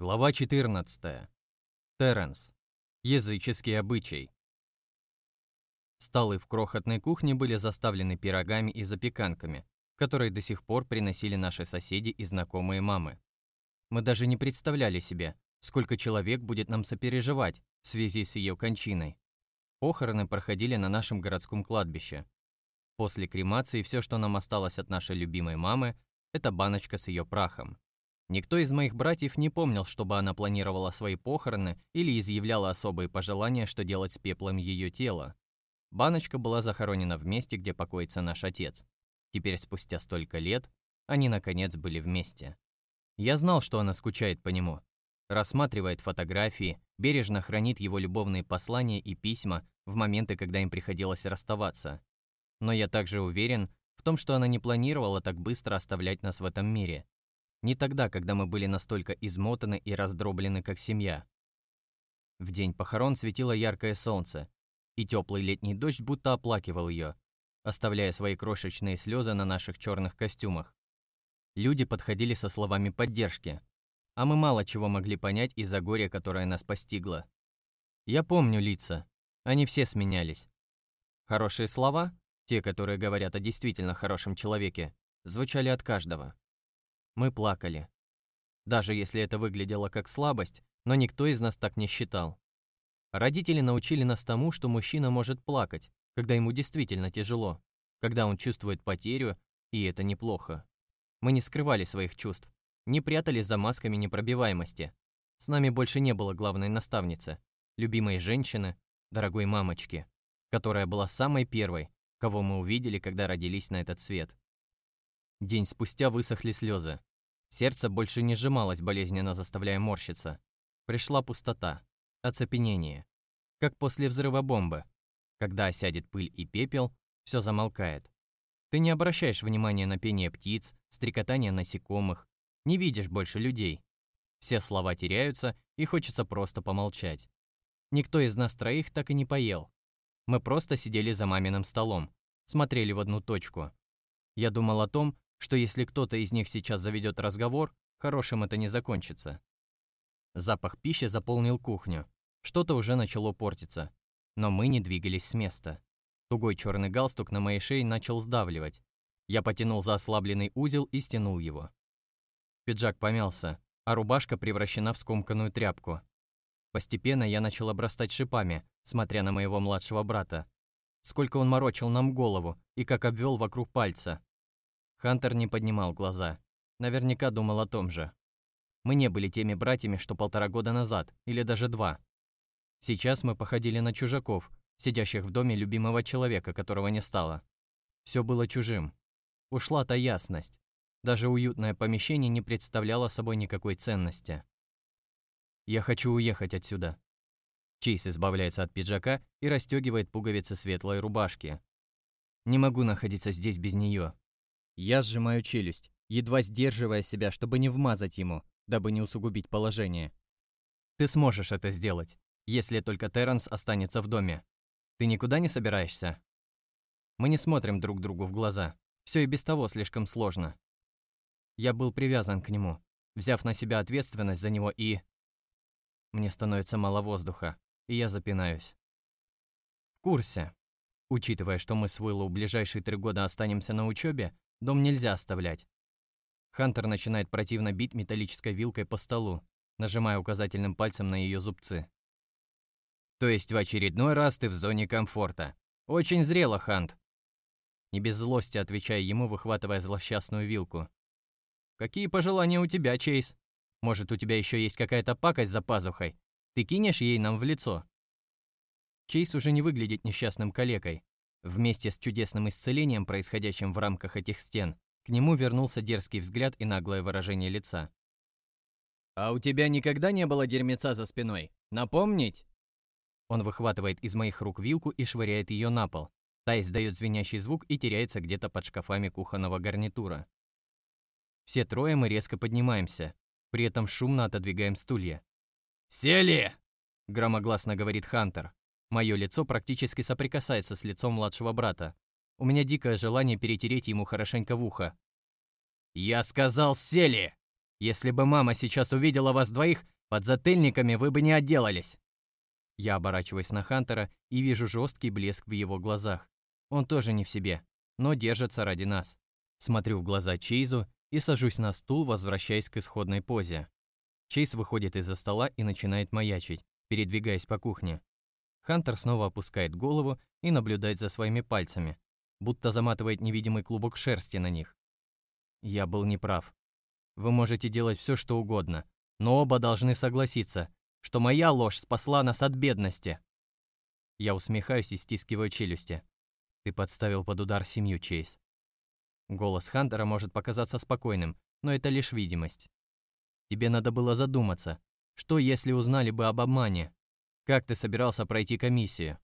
Глава 14. Терренс. Языческий обычай. Столы в крохотной кухне были заставлены пирогами и запеканками, которые до сих пор приносили наши соседи и знакомые мамы. Мы даже не представляли себе, сколько человек будет нам сопереживать в связи с ее кончиной. Похороны проходили на нашем городском кладбище. После кремации все, что нам осталось от нашей любимой мамы, это баночка с ее прахом. Никто из моих братьев не помнил, чтобы она планировала свои похороны или изъявляла особые пожелания, что делать с пеплом ее тела. Баночка была захоронена в месте, где покоится наш отец. Теперь, спустя столько лет, они, наконец, были вместе. Я знал, что она скучает по нему. Рассматривает фотографии, бережно хранит его любовные послания и письма в моменты, когда им приходилось расставаться. Но я также уверен в том, что она не планировала так быстро оставлять нас в этом мире. Не тогда, когда мы были настолько измотаны и раздроблены, как семья. В день похорон светило яркое солнце, и теплый летний дождь будто оплакивал ее, оставляя свои крошечные слезы на наших черных костюмах. Люди подходили со словами поддержки, а мы мало чего могли понять из-за горя, которое нас постигло. Я помню лица, они все сменялись. Хорошие слова, те, которые говорят о действительно хорошем человеке, звучали от каждого. Мы плакали. Даже если это выглядело как слабость, но никто из нас так не считал. Родители научили нас тому, что мужчина может плакать, когда ему действительно тяжело, когда он чувствует потерю, и это неплохо. Мы не скрывали своих чувств, не прятались за масками непробиваемости. С нами больше не было главной наставницы, любимой женщины, дорогой мамочки, которая была самой первой, кого мы увидели, когда родились на этот свет. День спустя высохли слезы. Сердце больше не сжималось, болезненно заставляя морщиться. Пришла пустота, оцепенение. Как после взрыва бомбы. Когда осядет пыль и пепел, все замолкает. Ты не обращаешь внимания на пение птиц, стрекотание насекомых, не видишь больше людей. Все слова теряются, и хочется просто помолчать. Никто из нас троих так и не поел. Мы просто сидели за маминым столом, смотрели в одну точку. Я думал о том, что если кто-то из них сейчас заведет разговор, хорошим это не закончится. Запах пищи заполнил кухню. Что-то уже начало портиться. Но мы не двигались с места. Тугой черный галстук на моей шее начал сдавливать. Я потянул за ослабленный узел и стянул его. Пиджак помялся, а рубашка превращена в скомканную тряпку. Постепенно я начал обрастать шипами, смотря на моего младшего брата. Сколько он морочил нам голову и как обвел вокруг пальца. Хантер не поднимал глаза. Наверняка думал о том же. Мы не были теми братьями, что полтора года назад, или даже два. Сейчас мы походили на чужаков, сидящих в доме любимого человека, которого не стало. Все было чужим. Ушла та ясность. Даже уютное помещение не представляло собой никакой ценности. «Я хочу уехать отсюда». Чейз избавляется от пиджака и расстегивает пуговицы светлой рубашки. «Не могу находиться здесь без нее. Я сжимаю челюсть, едва сдерживая себя, чтобы не вмазать ему, дабы не усугубить положение. Ты сможешь это сделать, если только Терренс останется в доме. Ты никуда не собираешься? Мы не смотрим друг другу в глаза. Все и без того слишком сложно. Я был привязан к нему, взяв на себя ответственность за него и... Мне становится мало воздуха, и я запинаюсь. В курсе. Учитывая, что мы с Уиллоу ближайшие три года останемся на учебе, Дом нельзя оставлять. Хантер начинает противно бить металлической вилкой по столу, нажимая указательным пальцем на ее зубцы. То есть в очередной раз ты в зоне комфорта. Очень зрело, Хант. Не без злости отвечая ему, выхватывая злосчастную вилку. Какие пожелания у тебя, Чейз? Может, у тебя еще есть какая-то пакость за пазухой? Ты кинешь ей нам в лицо? Чейз уже не выглядит несчастным калекой. Вместе с чудесным исцелением, происходящим в рамках этих стен, к нему вернулся дерзкий взгляд и наглое выражение лица. «А у тебя никогда не было дерьмеца за спиной? Напомнить?» Он выхватывает из моих рук вилку и швыряет ее на пол. Та издает звенящий звук и теряется где-то под шкафами кухонного гарнитура. Все трое мы резко поднимаемся, при этом шумно отодвигаем стулья. «Сели!» – громогласно говорит Хантер. Мое лицо практически соприкасается с лицом младшего брата. У меня дикое желание перетереть ему хорошенько в ухо. «Я сказал, сели!» Если бы мама сейчас увидела вас двоих, под затыльниками вы бы не отделались. Я оборачиваюсь на Хантера и вижу жесткий блеск в его глазах. Он тоже не в себе, но держится ради нас. Смотрю в глаза Чейзу и сажусь на стул, возвращаясь к исходной позе. Чейз выходит из-за стола и начинает маячить, передвигаясь по кухне. Хантер снова опускает голову и наблюдает за своими пальцами, будто заматывает невидимый клубок шерсти на них. Я был неправ. Вы можете делать все, что угодно, но оба должны согласиться, что моя ложь спасла нас от бедности. Я усмехаюсь и стискиваю челюсти. Ты подставил под удар семью, Чейз. Голос Хантера может показаться спокойным, но это лишь видимость. Тебе надо было задуматься, что если узнали бы об обмане? Как ты собирался пройти комиссию?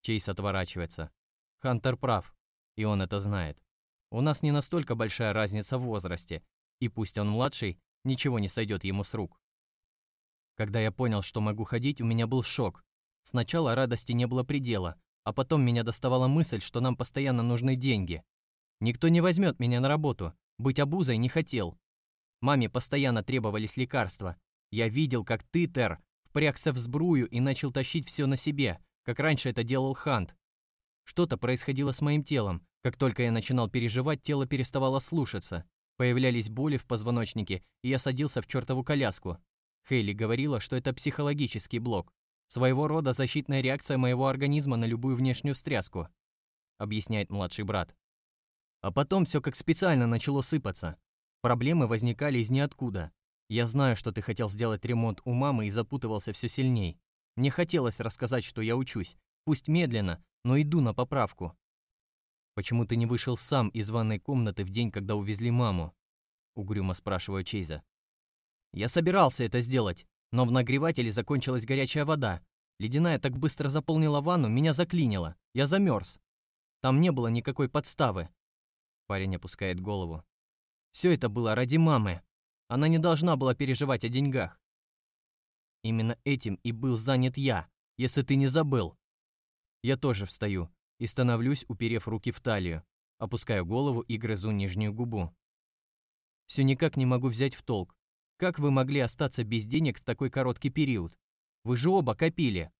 Чейз отворачивается. Хантер прав, и он это знает. У нас не настолько большая разница в возрасте, и пусть он младший, ничего не сойдет ему с рук. Когда я понял, что могу ходить, у меня был шок. Сначала радости не было предела, а потом меня доставала мысль, что нам постоянно нужны деньги. Никто не возьмет меня на работу, быть обузой не хотел. Маме постоянно требовались лекарства. Я видел, как ты, Тер, впрягся в сбрую и начал тащить все на себе, как раньше это делал Хант. Что-то происходило с моим телом. Как только я начинал переживать, тело переставало слушаться. Появлялись боли в позвоночнике, и я садился в чертову коляску. Хейли говорила, что это психологический блок. Своего рода защитная реакция моего организма на любую внешнюю встряску, объясняет младший брат. А потом все как специально начало сыпаться. Проблемы возникали из ниоткуда. Я знаю, что ты хотел сделать ремонт у мамы и запутывался все сильней. Мне хотелось рассказать, что я учусь, пусть медленно, но иду на поправку. Почему ты не вышел сам из ванной комнаты в день, когда увезли маму? Угрюмо спрашиваю Чейза. Я собирался это сделать, но в нагревателе закончилась горячая вода. Ледяная так быстро заполнила ванну, меня заклинило. Я замерз. Там не было никакой подставы. Парень опускает голову. Все это было ради мамы. Она не должна была переживать о деньгах. Именно этим и был занят я, если ты не забыл. Я тоже встаю и становлюсь, уперев руки в талию, опускаю голову и грызу нижнюю губу. Все никак не могу взять в толк. Как вы могли остаться без денег в такой короткий период? Вы же оба копили.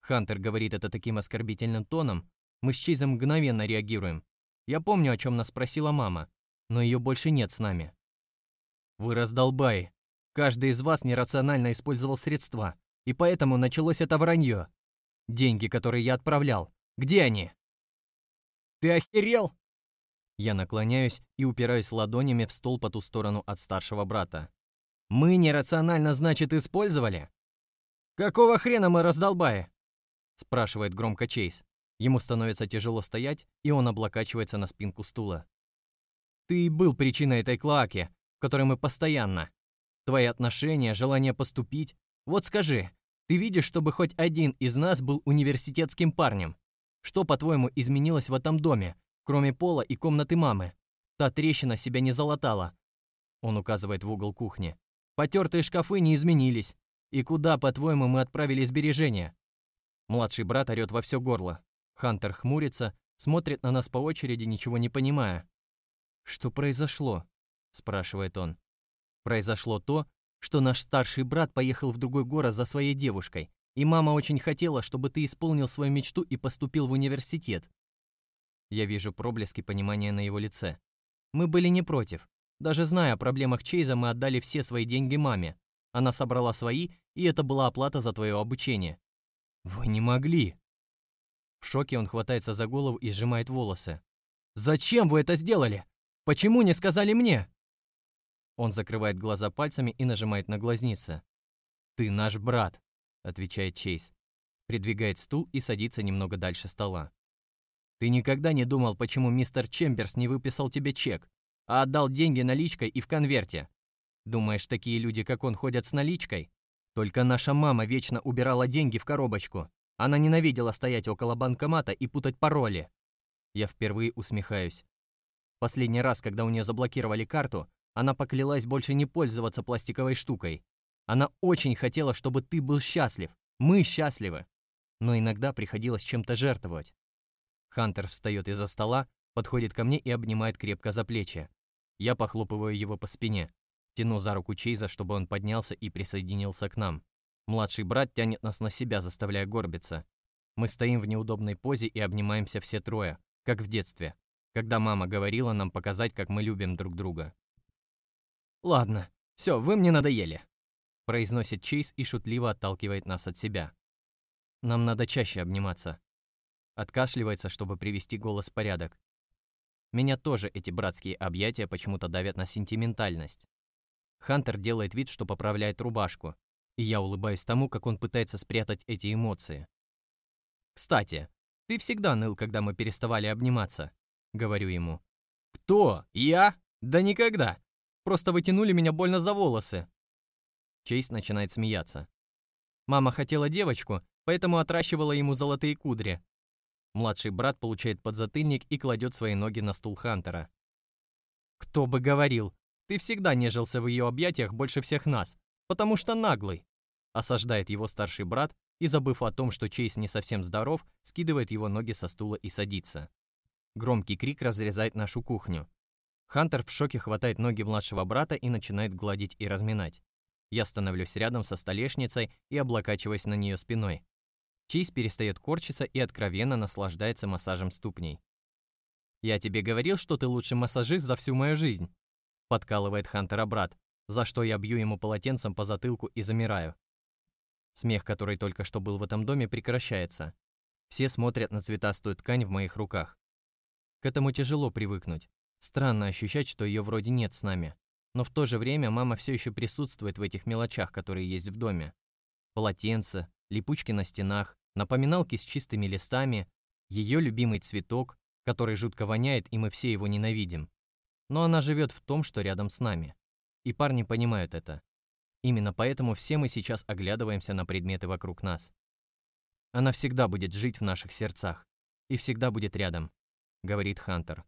Хантер говорит это таким оскорбительным тоном. Мы с Чейзом мгновенно реагируем. Я помню, о чем нас спросила мама, но ее больше нет с нами. Вы раздолбай. Каждый из вас нерационально использовал средства, и поэтому началось это вранье. Деньги, которые я отправлял, где они? Ты охерел? Я наклоняюсь и упираюсь ладонями в стол по ту сторону от старшего брата. Мы нерационально, значит, использовали? Какого хрена мы раздолбаи? спрашивает громко Чейз. Ему становится тяжело стоять, и он облокачивается на спинку стула. Ты был причиной этой клоаки, в которой мы постоянно. Твои отношения, желание поступить. Вот скажи, ты видишь, чтобы хоть один из нас был университетским парнем? Что, по-твоему, изменилось в этом доме, кроме пола и комнаты мамы? Та трещина себя не залатала. Он указывает в угол кухни. Потертые шкафы не изменились. И куда, по-твоему, мы отправили сбережения? Младший брат орёт во все горло. Хантер хмурится, смотрит на нас по очереди, ничего не понимая. «Что произошло?» – спрашивает он. «Произошло то, что наш старший брат поехал в другой город за своей девушкой, и мама очень хотела, чтобы ты исполнил свою мечту и поступил в университет». Я вижу проблески понимания на его лице. Мы были не против. Даже зная о проблемах Чейза, мы отдали все свои деньги маме. Она собрала свои, и это была оплата за твое обучение. Вы не могли. В шоке он хватается за голову и сжимает волосы. «Зачем вы это сделали? Почему не сказали мне?» Он закрывает глаза пальцами и нажимает на глазницы. «Ты наш брат», — отвечает Чейз. Придвигает стул и садится немного дальше стола. «Ты никогда не думал, почему мистер Чемберс не выписал тебе чек, а отдал деньги наличкой и в конверте? Думаешь, такие люди, как он, ходят с наличкой? Только наша мама вечно убирала деньги в коробочку. Она ненавидела стоять около банкомата и путать пароли. Я впервые усмехаюсь. Последний раз, когда у нее заблокировали карту, она поклялась больше не пользоваться пластиковой штукой. Она очень хотела, чтобы ты был счастлив. Мы счастливы. Но иногда приходилось чем-то жертвовать. Хантер встает из-за стола, подходит ко мне и обнимает крепко за плечи. Я похлопываю его по спине, тяну за руку Чейза, чтобы он поднялся и присоединился к нам. Младший брат тянет нас на себя, заставляя горбиться. Мы стоим в неудобной позе и обнимаемся все трое, как в детстве, когда мама говорила нам показать, как мы любим друг друга. «Ладно, все, вы мне надоели», – произносит Чейз и шутливо отталкивает нас от себя. «Нам надо чаще обниматься». Откашливается, чтобы привести голос в порядок. Меня тоже эти братские объятия почему-то давят на сентиментальность. Хантер делает вид, что поправляет рубашку, и я улыбаюсь тому, как он пытается спрятать эти эмоции. «Кстати, ты всегда ныл, когда мы переставали обниматься», — говорю ему. «Кто? Я? Да никогда. Просто вытянули меня больно за волосы». Чейз начинает смеяться. Мама хотела девочку, поэтому отращивала ему золотые кудри. Младший брат получает подзатыльник и кладет свои ноги на стул Хантера. «Кто бы говорил, ты всегда нежился в ее объятиях больше всех нас, потому что наглый», осаждает его старший брат и, забыв о том, что Чейз не совсем здоров, скидывает его ноги со стула и садится. Громкий крик разрезает нашу кухню. Хантер в шоке хватает ноги младшего брата и начинает гладить и разминать. Я становлюсь рядом со столешницей и облокачиваясь на нее спиной. Чейз перестает корчиться и откровенно наслаждается массажем ступней. «Я тебе говорил, что ты лучший массажист за всю мою жизнь», подкалывает Хантера брат, за что я бью ему полотенцем по затылку и замираю. Смех, который только что был в этом доме, прекращается. Все смотрят на цветастую ткань в моих руках. К этому тяжело привыкнуть. Странно ощущать, что ее вроде нет с нами. Но в то же время мама все еще присутствует в этих мелочах, которые есть в доме. Полотенце, липучки на стенах, напоминалки с чистыми листами, ее любимый цветок, который жутко воняет, и мы все его ненавидим. Но она живет в том, что рядом с нами. И парни понимают это. Именно поэтому все мы сейчас оглядываемся на предметы вокруг нас. Она всегда будет жить в наших сердцах и всегда будет рядом, говорит Хантер.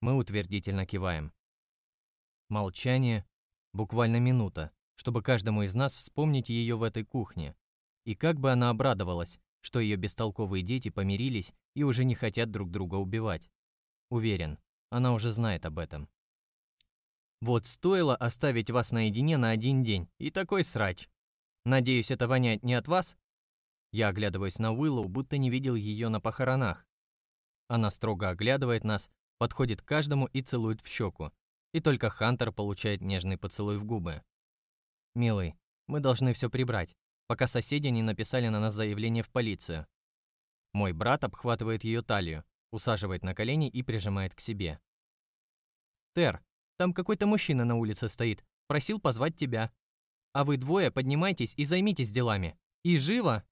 Мы утвердительно киваем. Молчание, буквально минута, чтобы каждому из нас вспомнить ее в этой кухне. И как бы она обрадовалась, что ее бестолковые дети помирились и уже не хотят друг друга убивать. Уверен, она уже знает об этом. Вот стоило оставить вас наедине на один день, и такой срач. Надеюсь, это воняет не от вас? Я оглядываюсь на Уиллоу, будто не видел ее на похоронах. Она строго оглядывает нас, подходит к каждому и целует в щеку. И только Хантер получает нежный поцелуй в губы. «Милый, мы должны все прибрать, пока соседи не написали на нас заявление в полицию». Мой брат обхватывает ее талию, усаживает на колени и прижимает к себе. «Тер, там какой-то мужчина на улице стоит. Просил позвать тебя. А вы двое поднимайтесь и займитесь делами. И живо!»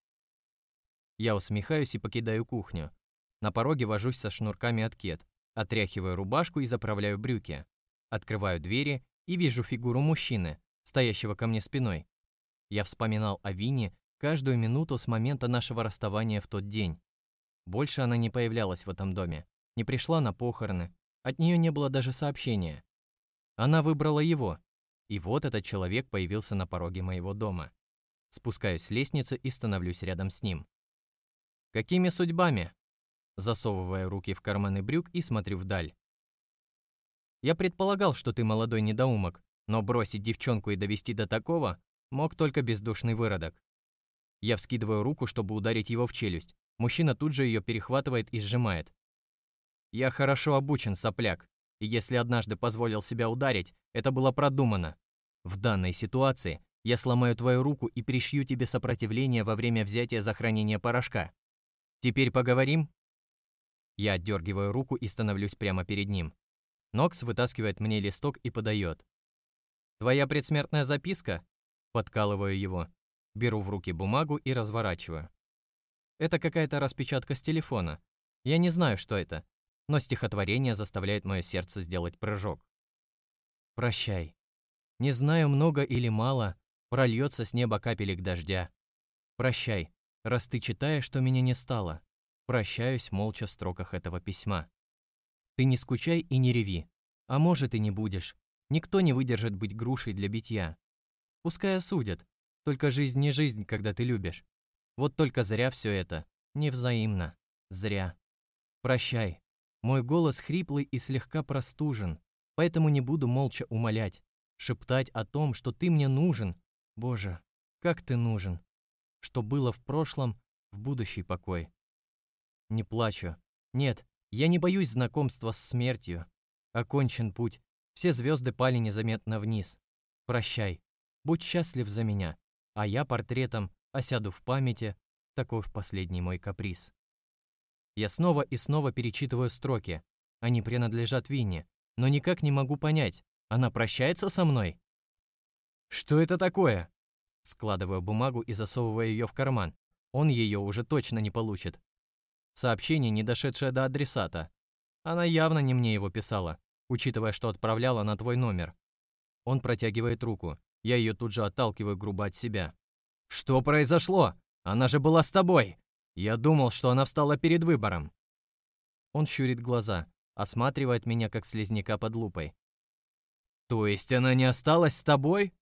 Я усмехаюсь и покидаю кухню. На пороге вожусь со шнурками от кет, отряхиваю рубашку и заправляю брюки. Открываю двери и вижу фигуру мужчины, стоящего ко мне спиной. Я вспоминал о Вине каждую минуту с момента нашего расставания в тот день. Больше она не появлялась в этом доме, не пришла на похороны, от нее не было даже сообщения. Она выбрала его. И вот этот человек появился на пороге моего дома. Спускаюсь с лестницы и становлюсь рядом с ним. «Какими судьбами?» Засовывая руки в карманы брюк и смотрю вдаль. «Я предполагал, что ты молодой недоумок, но бросить девчонку и довести до такого мог только бездушный выродок. Я вскидываю руку, чтобы ударить его в челюсть. Мужчина тут же ее перехватывает и сжимает. Я хорошо обучен, сопляк. И если однажды позволил себя ударить, это было продумано. В данной ситуации я сломаю твою руку и пришью тебе сопротивление во время взятия за хранение порошка. Теперь поговорим?» Я отдергиваю руку и становлюсь прямо перед ним. Нокс вытаскивает мне листок и подает. «Твоя предсмертная записка?» Подкалываю его. Беру в руки бумагу и разворачиваю. Это какая-то распечатка с телефона. Я не знаю, что это, но стихотворение заставляет мое сердце сделать прыжок. Прощай. Не знаю, много или мало, прольется с неба капелек дождя. Прощай, раз ты читаешь, что меня не стало. Прощаюсь молча в строках этого письма. Ты не скучай и не реви. А может и не будешь. Никто не выдержит быть грушей для битья. Пускай осудят. Только жизнь не жизнь, когда ты любишь. Вот только зря все это. Невзаимно. Зря. Прощай, мой голос хриплый и слегка простужен. Поэтому не буду молча умолять, шептать о том, что ты мне нужен. Боже, как ты нужен. Что было в прошлом, в будущий покой. Не плачу. Нет, я не боюсь знакомства с смертью. Окончен путь. Все звезды пали незаметно вниз. Прощай. Будь счастлив за меня. А я портретом осяду в памяти. Таков последний мой каприз. Я снова и снова перечитываю строки. Они принадлежат Винне, но никак не могу понять, она прощается со мной? Что это такое? Складываю бумагу и засовываю ее в карман. Он ее уже точно не получит. Сообщение, не дошедшее до адресата. Она явно не мне его писала, учитывая, что отправляла на твой номер. Он протягивает руку. Я ее тут же отталкиваю грубо от себя. Что произошло? Она же была с тобой. Я думал, что она встала перед выбором. Он щурит глаза, осматривает меня как слизняка под лупой. То есть она не осталась с тобой?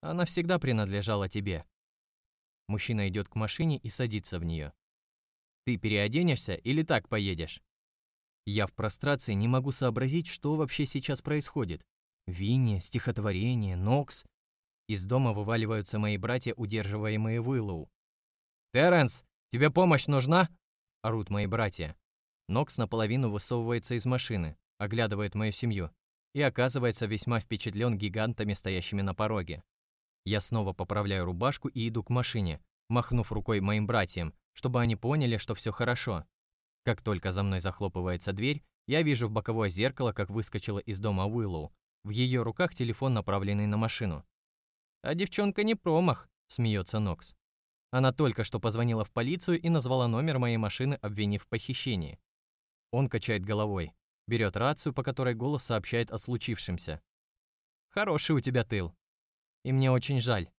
Она всегда принадлежала тебе. Мужчина идет к машине и садится в нее. Ты переоденешься или так поедешь? Я в прострации не могу сообразить, что вообще сейчас происходит. Винни, стихотворение, Нокс. Из дома вываливаются мои братья, удерживаемые Уиллоу. «Терренс, «Тебе помощь нужна?» – орут мои братья. Нокс наполовину высовывается из машины, оглядывает мою семью и оказывается весьма впечатлен гигантами, стоящими на пороге. Я снова поправляю рубашку и иду к машине, махнув рукой моим братьям, чтобы они поняли, что все хорошо. Как только за мной захлопывается дверь, я вижу в боковое зеркало, как выскочила из дома Уиллоу. В ее руках телефон, направленный на машину. «А девчонка не промах», – смеется Нокс. Она только что позвонила в полицию и назвала номер моей машины, обвинив в похищении. Он качает головой, берет рацию, по которой голос сообщает о случившемся. «Хороший у тебя тыл. И мне очень жаль.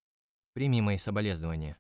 Прими мои соболезнования».